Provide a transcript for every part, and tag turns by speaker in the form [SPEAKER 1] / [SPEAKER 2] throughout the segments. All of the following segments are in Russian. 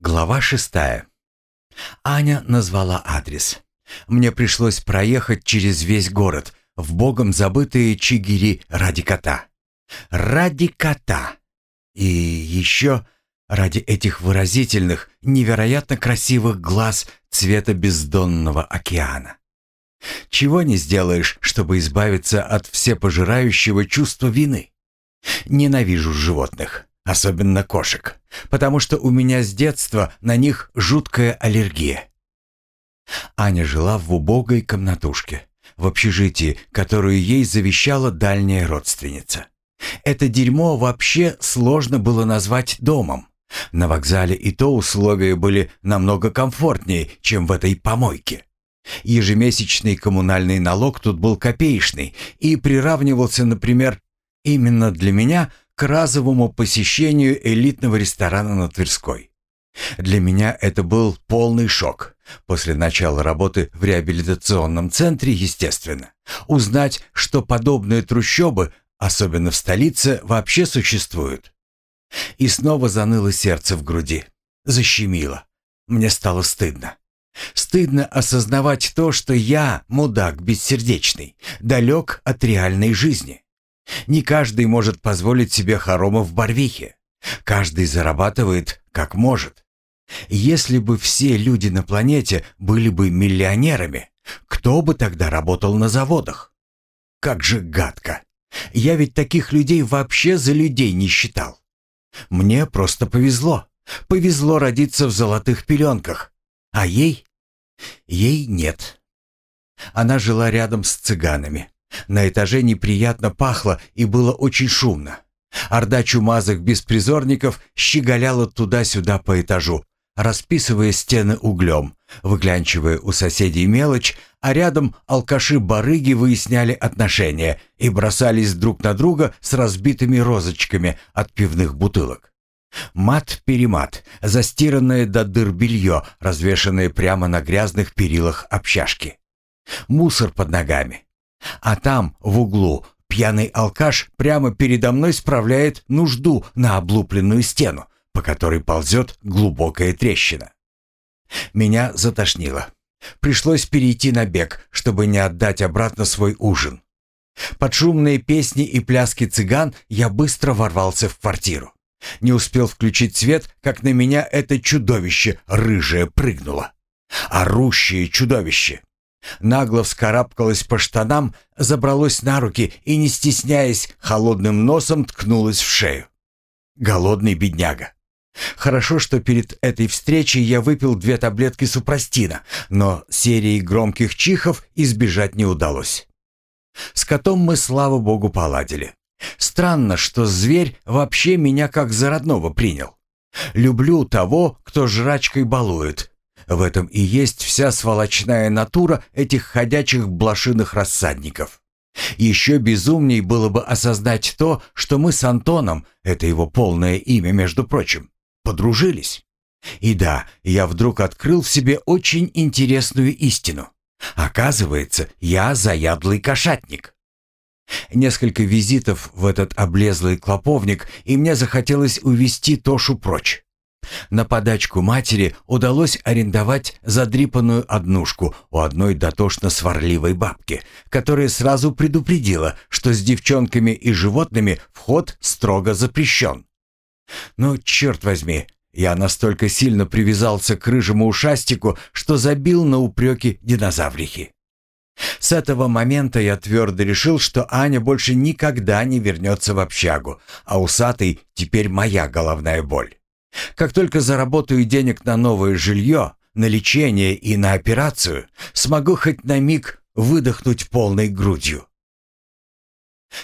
[SPEAKER 1] Глава шестая. Аня назвала адрес. Мне пришлось проехать через весь город, в богом забытые Чигири ради кота. Ради кота. И еще ради этих выразительных, невероятно красивых глаз цвета бездонного океана. Чего не сделаешь, чтобы избавиться от всепожирающего чувства вины? Ненавижу животных, особенно кошек, потому что у меня с детства на них жуткая аллергия. Аня жила в убогой комнатушке, в общежитии, которую ей завещала дальняя родственница. Это дерьмо вообще сложно было назвать домом. На вокзале и то условия были намного комфортнее, чем в этой помойке. Ежемесячный коммунальный налог тут был копеечный и приравнивался, например, именно для меня к разовому посещению элитного ресторана на Тверской. Для меня это был полный шок. После начала работы в реабилитационном центре, естественно, узнать, что подобные трущобы, особенно в столице, вообще существуют. И снова заныло сердце в груди. Защемило. Мне стало стыдно. Стыдно осознавать то, что я, мудак бессердечный, далек от реальной жизни. Не каждый может позволить себе хоромы в Барвихе. Каждый зарабатывает как может. Если бы все люди на планете были бы миллионерами, кто бы тогда работал на заводах? Как же гадко. Я ведь таких людей вообще за людей не считал. Мне просто повезло. Повезло родиться в золотых пеленках. А ей? Ей нет. Она жила рядом с цыганами. На этаже неприятно пахло и было очень шумно. Орда чумазых беспризорников щеголяла туда-сюда по этажу, расписывая стены углем, выглянчивая у соседей мелочь, а рядом алкаши-барыги выясняли отношения и бросались друг на друга с разбитыми розочками от пивных бутылок. Мат-перемат, застиранное до дыр белье, развешанное прямо на грязных перилах общажки. Мусор под ногами. А там, в углу, пьяный алкаш прямо передо мной справляет нужду на облупленную стену, по которой ползет глубокая трещина. Меня затошнило. Пришлось перейти на бег, чтобы не отдать обратно свой ужин. Под шумные песни и пляски цыган я быстро ворвался в квартиру. Не успел включить свет, как на меня это чудовище рыжее прыгнуло. Орущее чудовище. Нагло вскарабкалось по штанам, забралось на руки и, не стесняясь, холодным носом ткнулось в шею. Голодный бедняга. Хорошо, что перед этой встречей я выпил две таблетки супрастина, но серии громких чихов избежать не удалось. С котом мы, слава богу, поладили. Странно, что зверь вообще меня как за родного принял. Люблю того, кто жрачкой балует, в этом и есть вся сволочная натура этих ходячих блошиных рассадников. Еще безумней было бы осознать то, что мы с Антоном, это его полное имя, между прочим, подружились. И да, я вдруг открыл в себе очень интересную истину. Оказывается, я заядлый кошатник. Несколько визитов в этот облезлый клоповник, и мне захотелось увести Тошу прочь. На подачку матери удалось арендовать задрипанную однушку у одной дотошно-сварливой бабки, которая сразу предупредила, что с девчонками и животными вход строго запрещен. Но, «Ну, черт возьми, я настолько сильно привязался к рыжему ушастику, что забил на упреки динозаврихи. С этого момента я твердо решил, что Аня больше никогда не вернется в общагу, а усатый теперь моя головная боль. Как только заработаю денег на новое жилье, на лечение и на операцию, смогу хоть на миг выдохнуть полной грудью.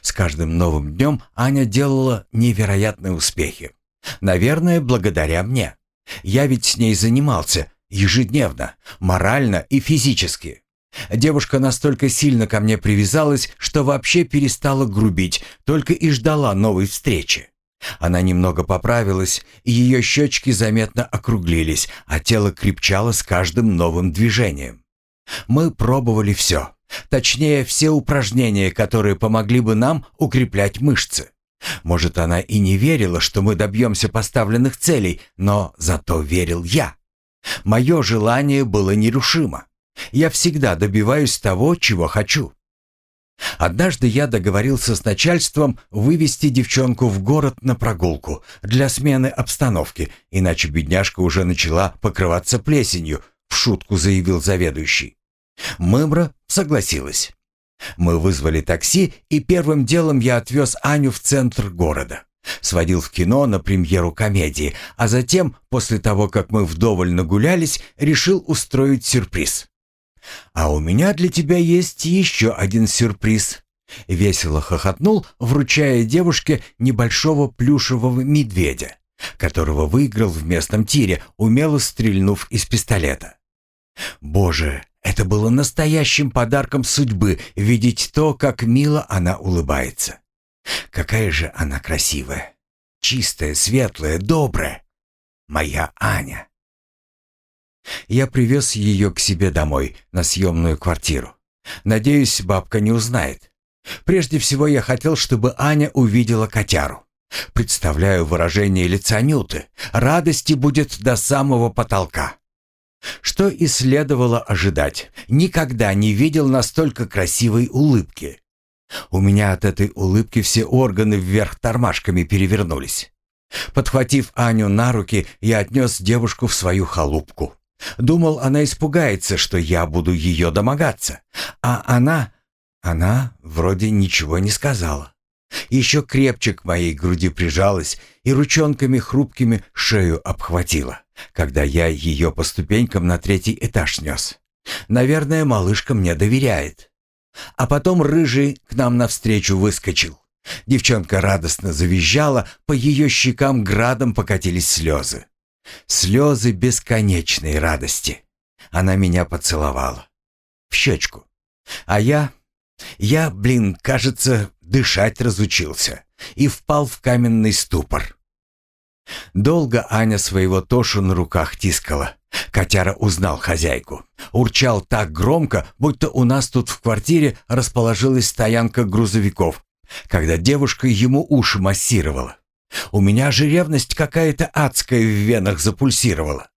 [SPEAKER 1] С каждым новым днем Аня делала невероятные успехи. Наверное, благодаря мне. Я ведь с ней занимался ежедневно, морально и физически. Девушка настолько сильно ко мне привязалась, что вообще перестала грубить, только и ждала новой встречи. Она немного поправилась, и ее щечки заметно округлились, а тело крепчало с каждым новым движением. Мы пробовали все. Точнее, все упражнения, которые помогли бы нам укреплять мышцы. Может, она и не верила, что мы добьемся поставленных целей, но зато верил я. Мое желание было нерушимо. Я всегда добиваюсь того, чего хочу. Однажды я договорился с начальством вывести девчонку в город на прогулку для смены обстановки, иначе бедняжка уже начала покрываться плесенью, в шутку заявил заведующий. Мымра согласилась. Мы вызвали такси, и первым делом я отвез Аню в центр города. Сводил в кино на премьеру комедии, а затем, после того, как мы вдоволь нагулялись, решил устроить сюрприз. «А у меня для тебя есть еще один сюрприз», — весело хохотнул, вручая девушке небольшого плюшевого медведя, которого выиграл в местном тире, умело стрельнув из пистолета. «Боже, это было настоящим подарком судьбы видеть то, как мило она улыбается. Какая же она красивая, чистая, светлая, добрая. Моя Аня. Я привез ее к себе домой, на съемную квартиру. Надеюсь, бабка не узнает. Прежде всего я хотел, чтобы Аня увидела котяру. Представляю выражение лица Нюты. Радости будет до самого потолка. Что и следовало ожидать. Никогда не видел настолько красивой улыбки. У меня от этой улыбки все органы вверх тормашками перевернулись. Подхватив Аню на руки, я отнес девушку в свою халупку. Думал, она испугается, что я буду ее домогаться. А она... Она вроде ничего не сказала. Еще крепче к моей груди прижалась и ручонками хрупкими шею обхватила, когда я ее по ступенькам на третий этаж нес. Наверное, малышка мне доверяет. А потом рыжий к нам навстречу выскочил. Девчонка радостно завизжала, по ее щекам градом покатились слезы. Слезы бесконечной радости. Она меня поцеловала. В щечку. А я... Я, блин, кажется, дышать разучился и впал в каменный ступор. Долго Аня своего Тошу на руках тискала. Котяра узнал хозяйку. Урчал так громко, будто у нас тут в квартире расположилась стоянка грузовиков, когда девушка ему уши массировала. У меня же ревность какая-то адская в венах запульсировала.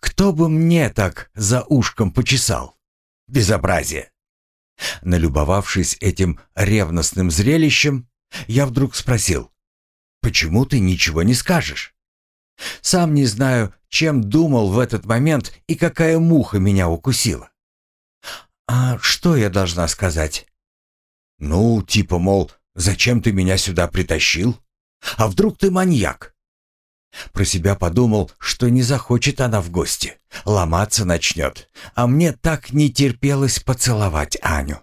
[SPEAKER 1] Кто бы мне так за ушком почесал? Безобразие. Налюбовавшись этим ревностным зрелищем, я вдруг спросил, «Почему ты ничего не скажешь?» Сам не знаю, чем думал в этот момент и какая муха меня укусила. «А что я должна сказать?» «Ну, типа, мол, зачем ты меня сюда притащил? А вдруг ты маньяк?» Про себя подумал, что не захочет она в гости, ломаться начнет, а мне так не терпелось поцеловать Аню.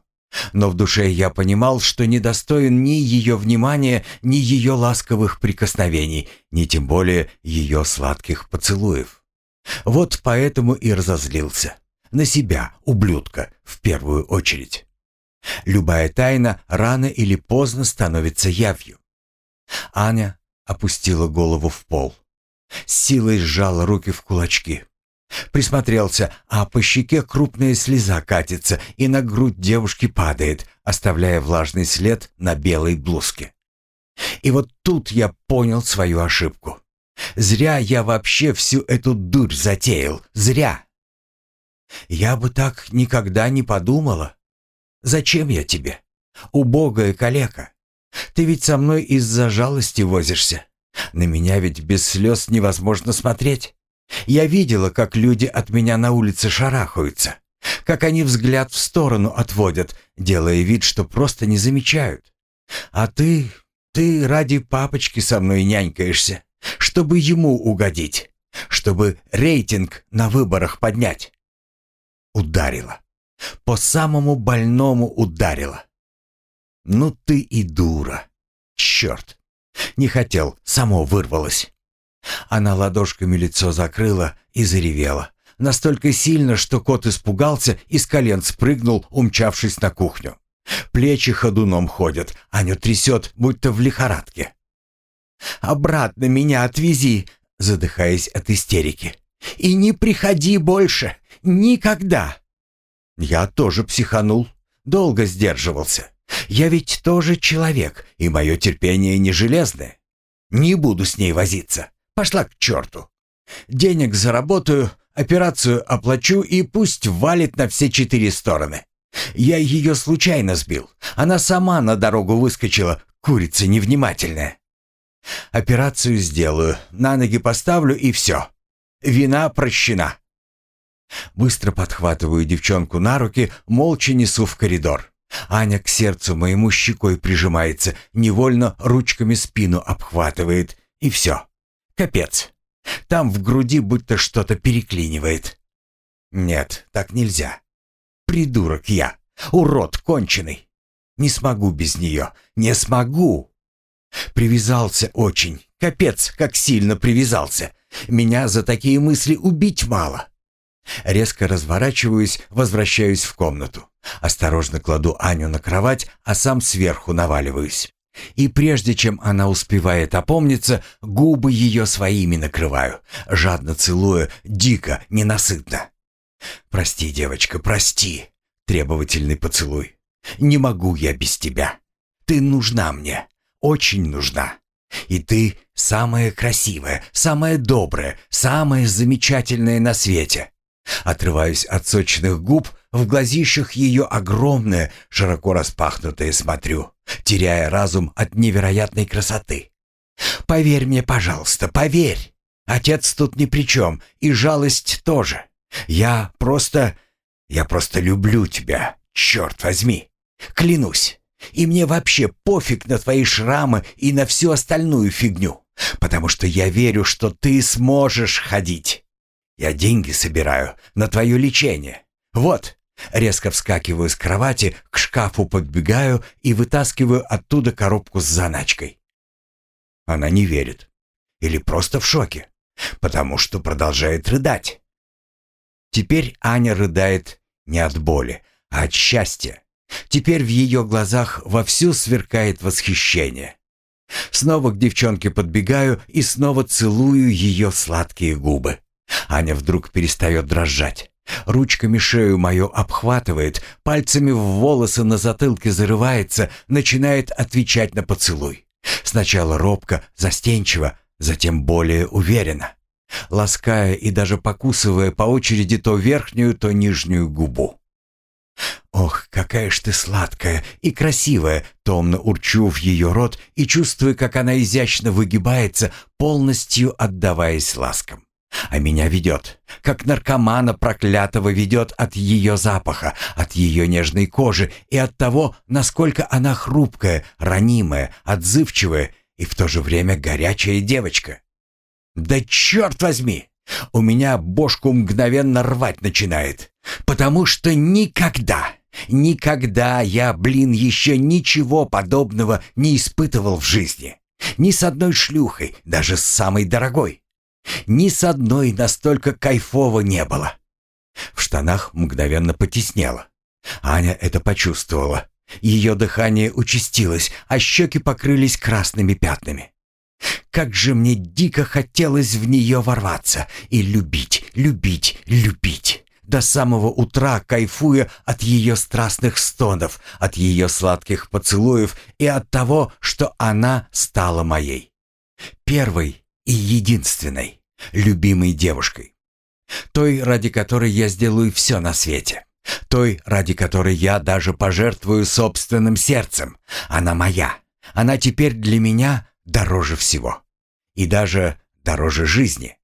[SPEAKER 1] Но в душе я понимал, что недостоин ни ее внимания, ни ее ласковых прикосновений, ни тем более ее сладких поцелуев. Вот поэтому и разозлился. На себя, ублюдка, в первую очередь. Любая тайна рано или поздно становится явью. Аня опустила голову в пол. С силой сжала руки в кулачки. Присмотрелся, а по щеке крупная слеза катится и на грудь девушки падает, оставляя влажный след на белой блузке. И вот тут я понял свою ошибку. Зря я вообще всю эту дурь затеял. Зря. Я бы так никогда не подумала. Зачем я тебе? Убогая калека. Ты ведь со мной из-за жалости возишься. На меня ведь без слез невозможно смотреть. Я видела, как люди от меня на улице шарахаются, как они взгляд в сторону отводят, делая вид, что просто не замечают. А ты, ты ради папочки со мной нянькаешься, чтобы ему угодить, чтобы рейтинг на выборах поднять. Ударила. По самому больному ударила. Ну ты и дура. Черт. Не хотел, само вырвалось. Она ладошками лицо закрыла и заревела. Настолько сильно, что кот испугался и с колен спрыгнул, умчавшись на кухню. Плечи ходуном ходят, Аню трясет, будто в лихорадке. «Обратно меня отвези!» задыхаясь от истерики. «И не приходи больше! Никогда!» Я тоже психанул, долго сдерживался. Я ведь тоже человек, и мое терпение не железное. Не буду с ней возиться. Пошла к черту. Денег заработаю, операцию оплачу и пусть валит на все четыре стороны. Я ее случайно сбил. Она сама на дорогу выскочила, курица невнимательная. Операцию сделаю, на ноги поставлю и все. Вина прощена. Быстро подхватываю девчонку на руки, молча несу в коридор. Аня к сердцу моему щекой прижимается, невольно ручками спину обхватывает. И все. Капец. Там в груди будто что-то переклинивает. Нет, так нельзя. Придурок я. Урод конченый. Не смогу без нее. Не смогу. Привязался очень. Капец, как сильно привязался. Меня за такие мысли убить мало. Резко разворачиваюсь, возвращаюсь в комнату. Осторожно кладу Аню на кровать, а сам сверху наваливаюсь. И прежде чем она успевает опомниться, губы ее своими накрываю, жадно целуя, дико, ненасытно. «Прости, девочка, прости!» — требовательный поцелуй. «Не могу я без тебя. Ты нужна мне, очень нужна. И ты самая красивая, самая добрая, самая замечательная на свете. Отрываюсь от сочных губ, в глазищах ее огромное, широко распахнутое смотрю, теряя разум от невероятной красоты. Поверь мне, пожалуйста, поверь. Отец тут ни при чем, и жалость тоже. Я просто... Я просто люблю тебя, черт возьми. Клянусь. И мне вообще пофиг на твои шрамы и на всю остальную фигню, потому что я верю, что ты сможешь ходить. Я деньги собираю на твое лечение. Вот, резко вскакиваю с кровати, к шкафу подбегаю и вытаскиваю оттуда коробку с заначкой. Она не верит. Или просто в шоке, потому что продолжает рыдать. Теперь Аня рыдает не от боли, а от счастья. Теперь в ее глазах вовсю сверкает восхищение. Снова к девчонке подбегаю и снова целую ее сладкие губы. Аня вдруг перестает дрожать. Ручками шею мою обхватывает, пальцами в волосы на затылке зарывается, начинает отвечать на поцелуй. Сначала робко, застенчиво, затем более уверенно, лаская и даже покусывая по очереди то верхнюю, то нижнюю губу. «Ох, какая ж ты сладкая и красивая!» Томно урчу в ее рот и чувствую, как она изящно выгибается, полностью отдаваясь ласкам. А меня ведет, как наркомана проклятого ведет от ее запаха, от ее нежной кожи и от того, насколько она хрупкая, ранимая, отзывчивая и в то же время горячая девочка. Да черт возьми! У меня бошку мгновенно рвать начинает, потому что никогда, никогда я, блин, еще ничего подобного не испытывал в жизни. Ни с одной шлюхой, даже с самой дорогой. Ни с одной настолько кайфово не было. В штанах мгновенно потеснело. Аня это почувствовала. Ее дыхание участилось, а щеки покрылись красными пятнами. Как же мне дико хотелось в нее ворваться и любить, любить, любить. До самого утра кайфуя от ее страстных стонов, от ее сладких поцелуев и от того, что она стала моей. Первой и единственной, любимой девушкой. Той, ради которой я сделаю все на свете. Той, ради которой я даже пожертвую собственным сердцем. Она моя. Она теперь для меня дороже всего. И даже дороже жизни.